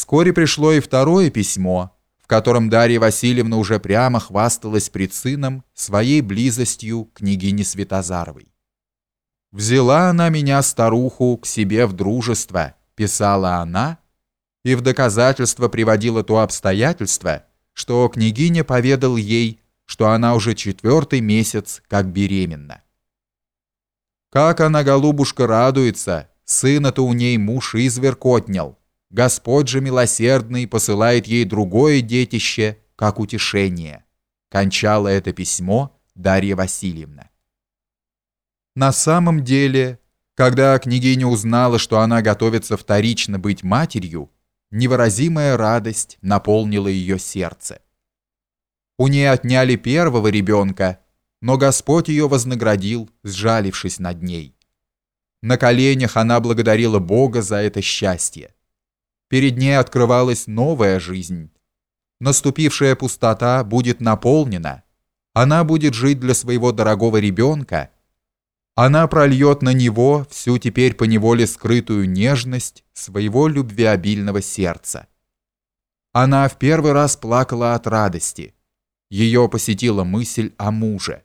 Вскоре пришло и второе письмо, в котором Дарья Васильевна уже прямо хвасталась пред сыном своей близостью к княгине Святозаровой. «Взяла она меня, старуху, к себе в дружество», — писала она, и в доказательство приводила то обстоятельство, что княгиня поведал ей, что она уже четвертый месяц как беременна. Как она, голубушка, радуется, сына-то у ней муж изверг отнял. Господь же милосердный посылает ей другое детище, как утешение. Кончала это письмо Дарья Васильевна. На самом деле, когда княгиня узнала, что она готовится вторично быть матерью, невыразимая радость наполнила ее сердце. У ней отняли первого ребенка, но Господь ее вознаградил, сжалившись над ней. На коленях она благодарила Бога за это счастье. Перед ней открывалась новая жизнь. Наступившая пустота будет наполнена. Она будет жить для своего дорогого ребенка. Она прольет на него всю теперь поневоле скрытую нежность своего любвеобильного сердца. Она в первый раз плакала от радости. Ее посетила мысль о муже.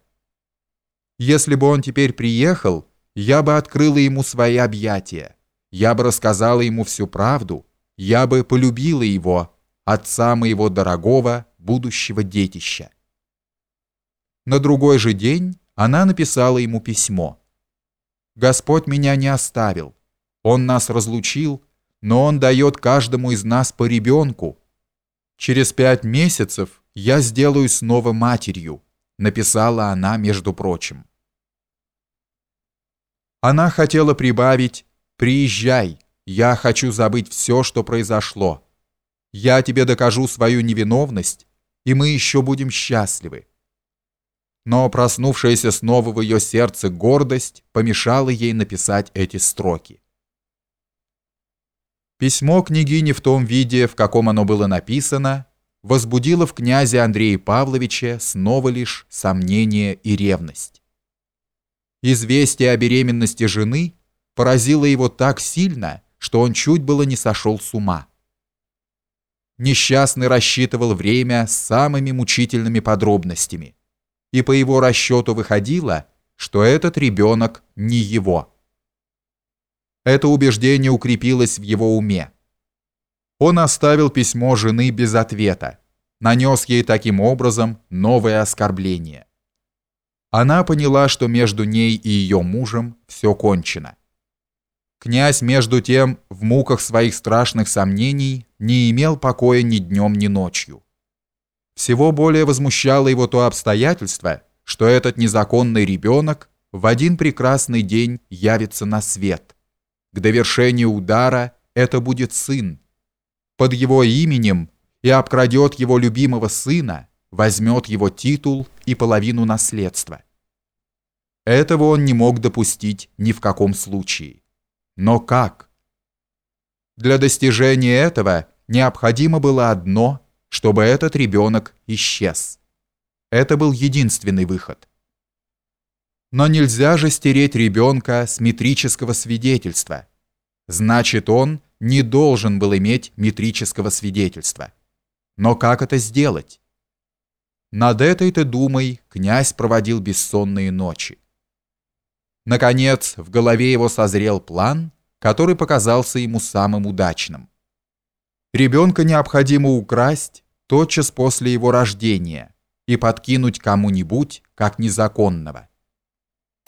Если бы он теперь приехал, я бы открыла ему свои объятия, я бы рассказала ему всю правду, я бы полюбила его, отца моего дорогого будущего детища. На другой же день она написала ему письмо. «Господь меня не оставил, Он нас разлучил, но Он дает каждому из нас по ребенку. Через пять месяцев я сделаю снова матерью», написала она, между прочим. Она хотела прибавить «Приезжай, я хочу забыть все, что произошло. Я тебе докажу свою невиновность, и мы еще будем счастливы». Но проснувшаяся снова в ее сердце гордость помешала ей написать эти строки. Письмо княгини в том виде, в каком оно было написано, возбудило в князе Андрея Павловича снова лишь сомнение и ревность. Известие о беременности жены поразило его так сильно, что он чуть было не сошел с ума. Несчастный рассчитывал время с самыми мучительными подробностями, и по его расчету выходило, что этот ребенок не его. Это убеждение укрепилось в его уме. Он оставил письмо жены без ответа, нанес ей таким образом новое оскорбление. Она поняла, что между ней и ее мужем все кончено. Князь, между тем, в муках своих страшных сомнений не имел покоя ни днем, ни ночью. Всего более возмущало его то обстоятельство, что этот незаконный ребенок в один прекрасный день явится на свет. К довершению удара это будет сын. Под его именем и обкрадет его любимого сына, возьмет его титул и половину наследства. Этого он не мог допустить ни в каком случае. Но как? Для достижения этого необходимо было одно, чтобы этот ребенок исчез. Это был единственный выход. Но нельзя же стереть ребенка с метрического свидетельства. Значит, он не должен был иметь метрического свидетельства. Но как это сделать? Над этой-то думой князь проводил бессонные ночи. Наконец, в голове его созрел план, который показался ему самым удачным. Ребенка необходимо украсть тотчас после его рождения и подкинуть кому-нибудь как незаконного.